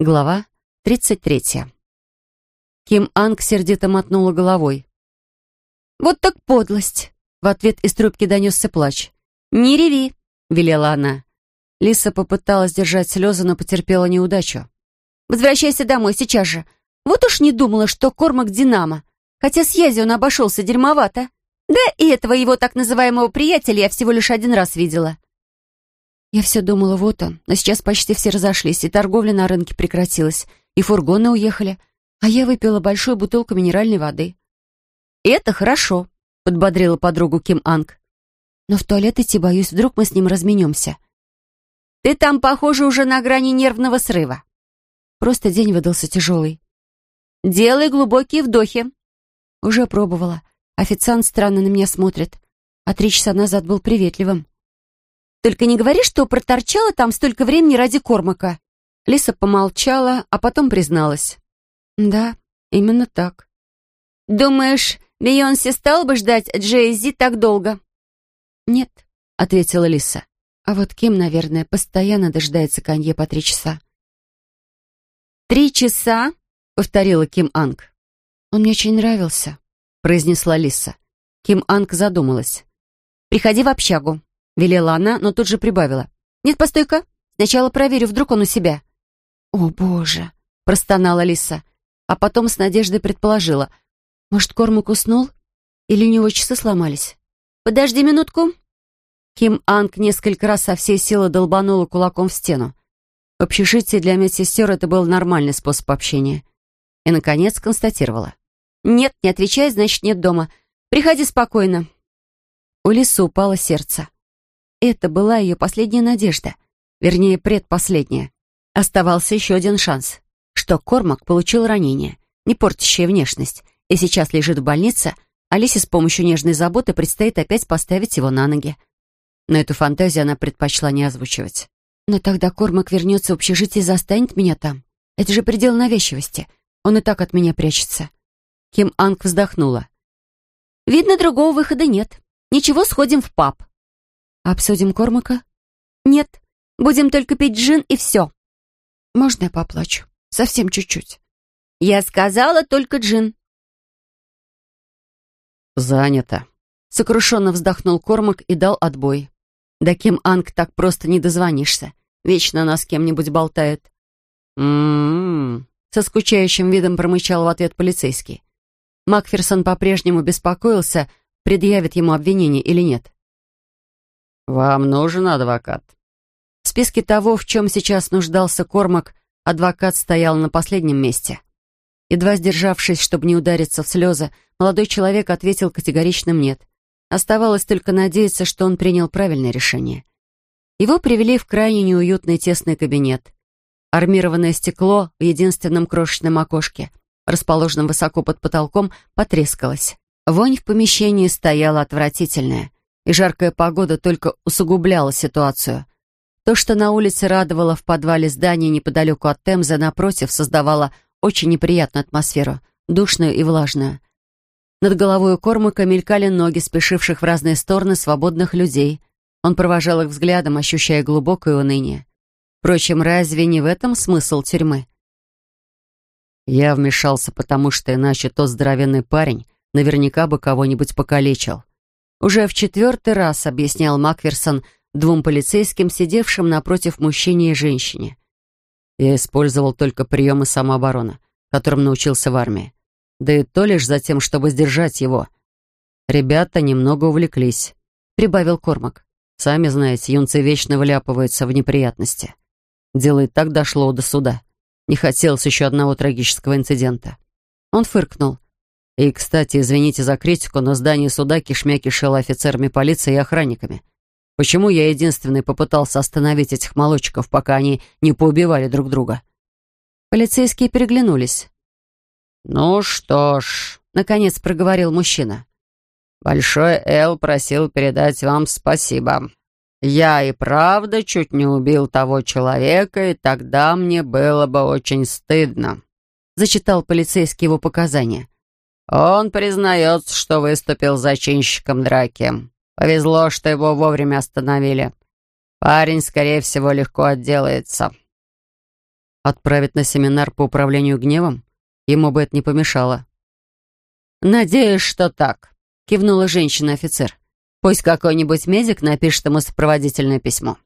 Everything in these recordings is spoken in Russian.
Глава 33. Ким Анг сердито мотнула головой. «Вот так подлость!» В ответ из трубки донесся плач. «Не реви!» — велела она. Лиса попыталась держать слезы, но потерпела неудачу. «Возвращайся домой сейчас же. Вот уж не думала, что Кормак Динамо. Хотя с Язи он обошелся дерьмовато. Да и этого его так называемого приятеля я всего лишь один раз видела». Я все думала, вот он, но сейчас почти все разошлись, и торговля на рынке прекратилась, и фургоны уехали, а я выпила большую бутылку минеральной воды. «Это хорошо», — подбодрила подругу Ким Анг. «Но в туалет идти боюсь, вдруг мы с ним разменемся». «Ты там, похоже, уже на грани нервного срыва». Просто день выдался тяжелый. «Делай глубокие вдохи». Уже пробовала. Официант странно на меня смотрит, а три часа назад был приветливым. Только не говори, что проторчала там столько времени ради Кормака». Лиса помолчала, а потом призналась. «Да, именно так». «Думаешь, Бейонсе стал бы ждать Джей-Зи так долго?» «Нет», — ответила Лиса. «А вот Ким, наверное, постоянно дожидается Канье по три часа». «Три часа?» — повторила Ким Анг. «Он мне очень нравился», — произнесла Лиса. Ким Анг задумалась. «Приходи в общагу велела она, но тут же прибавила. «Нет, постой-ка. Сначала проверю, вдруг он у себя». «О, боже!» — простонала Лиса. А потом с надеждой предположила. «Может, Кормак уснул? Или у него часы сломались?» «Подожди минутку». Ким Анг несколько раз со всей силы долбанула кулаком в стену. В общежитии для медсестер это был нормальный способ общения. И, наконец, констатировала. «Нет, не отвечай, значит, нет дома. Приходи спокойно». У Лисы упало сердце. Это была ее последняя надежда. Вернее, предпоследняя. Оставался еще один шанс. Что Кормак получил ранение, не портящее внешность, и сейчас лежит в больнице, а Лисе с помощью нежной заботы предстоит опять поставить его на ноги. Но эту фантазию она предпочла не озвучивать. «Но тогда Кормак вернется в общежитие и застанет меня там. Это же предел навязчивости. Он и так от меня прячется». Ким Анг вздохнула. «Видно, другого выхода нет. Ничего, сходим в паб. «Обсудим Кормака?» «Нет, будем только пить джин и все». «Можно я поплачу? Совсем чуть-чуть». «Я сказала только джин». «Занято», — сокрушенно вздохнул Кормак и дал отбой. «Да Ким Анг так просто не дозвонишься. Вечно она с кем-нибудь болтает». «М-м-м», со скучающим видом промычал в ответ полицейский. Макферсон по-прежнему беспокоился, предъявит ему обвинение или нет. «Вам нужен адвокат?» В списке того, в чем сейчас нуждался Кормак, адвокат стоял на последнем месте. Едва сдержавшись, чтобы не удариться в слезы, молодой человек ответил категоричным «нет». Оставалось только надеяться, что он принял правильное решение. Его привели в крайне неуютный тесный кабинет. Армированное стекло в единственном крошечном окошке, расположенном высоко под потолком, потрескалось. Вонь в помещении стояла отвратительная и жаркая погода только усугубляла ситуацию. То, что на улице радовало в подвале здания неподалеку от Темза, напротив, создавало очень неприятную атмосферу, душную и влажную. Над головой у Кормака мелькали ноги, спешивших в разные стороны свободных людей. Он провожал их взглядом, ощущая глубокое уныние. Впрочем, разве не в этом смысл тюрьмы? Я вмешался, потому что иначе тот здоровенный парень наверняка бы кого-нибудь покалечил. Уже в четвертый раз объяснял Макферсон двум полицейским, сидевшим напротив мужчине и женщине. Я использовал только приемы самообороны, которым научился в армии. Да и то лишь за тем, чтобы сдержать его. Ребята немного увлеклись, прибавил Кормак. Сами знаете, юнцы вечно вляпываются в неприятности. Дело и так дошло до суда. Не хотелось еще одного трагического инцидента. Он фыркнул. И, кстати, извините за критику, но здание суда кишмя кишело офицерами полиции и охранниками. Почему я единственный попытался остановить этих молочков, пока они не поубивали друг друга?» Полицейские переглянулись. «Ну что ж», — наконец проговорил мужчина. «Большой Эл просил передать вам спасибо. Я и правда чуть не убил того человека, и тогда мне было бы очень стыдно», — зачитал полицейский его показания. Он признается, что выступил зачинщиком драки. Повезло, что его вовремя остановили. Парень, скорее всего, легко отделается. Отправить на семинар по управлению гневом? Ему бы это не помешало. «Надеюсь, что так», — кивнула женщина-офицер. «Пусть какой-нибудь медик напишет ему сопроводительное письмо».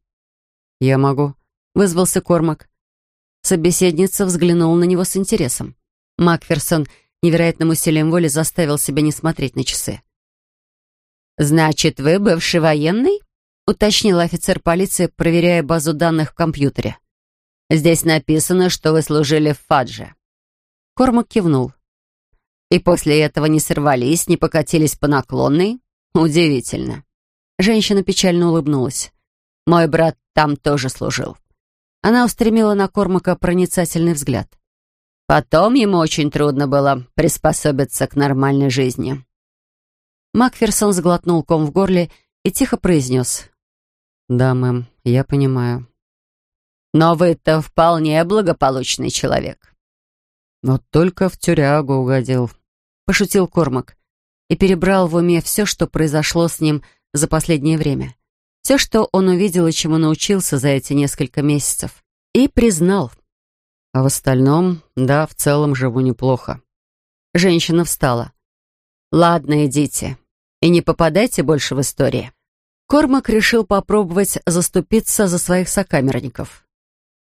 «Я могу», — вызвался Кормак. Собеседница взглянула на него с интересом. Макферсон невероятным усилием воли заставил себя не смотреть на часы. «Значит, вы бывший военный?» — уточнил офицер полиции, проверяя базу данных в компьютере. «Здесь написано, что вы служили в Фадже». Кормак кивнул. «И после этого не сорвались, не покатились по наклонной? Удивительно». Женщина печально улыбнулась. «Мой брат там тоже служил». Она устремила на Кормака проницательный взгляд. Потом ему очень трудно было приспособиться к нормальной жизни. Макферсон сглотнул ком в горле и тихо произнес. «Да, мэм, я понимаю». «Но вы-то вполне благополучный человек». «Но только в тюрягу угодил», — пошутил Кормак и перебрал в уме все, что произошло с ним за последнее время. Все, что он увидел и чему научился за эти несколько месяцев. И признал — а в остальном, да, в целом живу неплохо. Женщина встала. «Ладно, идите. И не попадайте больше в истории». Кормак решил попробовать заступиться за своих сокамерников.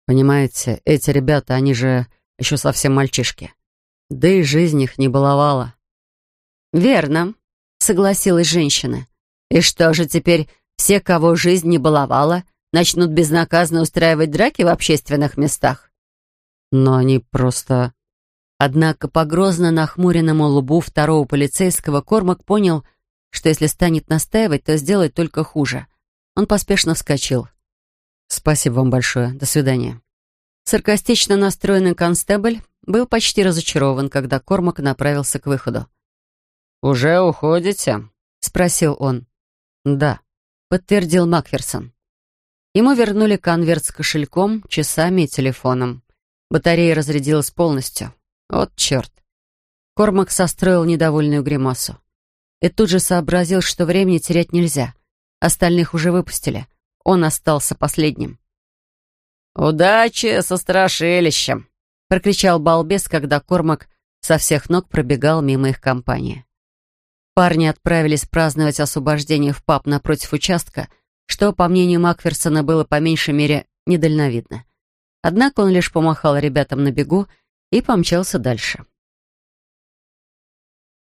«Понимаете, эти ребята, они же еще совсем мальчишки. Да и жизнь их не баловала». «Верно», — согласилась женщина. «И что же теперь все, кого жизнь не баловала, начнут безнаказанно устраивать драки в общественных местах?» Но они просто... Однако по грозно нахмуренному лбу второго полицейского Кормак понял, что если станет настаивать, то сделает только хуже. Он поспешно вскочил. «Спасибо вам большое. До свидания». Саркастично настроенный констебль был почти разочарован, когда Кормак направился к выходу. «Уже уходите?» — спросил он. «Да», — подтвердил Макферсон. Ему вернули конверт с кошельком, часами и телефоном. Батарея разрядилась полностью. Вот черт. Кормак состроил недовольную гримасу. И тут же сообразил, что времени терять нельзя. Остальных уже выпустили. Он остался последним. «Удачи со страшилищем!» — прокричал балбес, когда Кормак со всех ног пробегал мимо их компании. Парни отправились праздновать освобождение в паб напротив участка, что, по мнению Макферсона, было по меньшей мере недальновидно. Однако он лишь помахал ребятам на бегу и помчался дальше.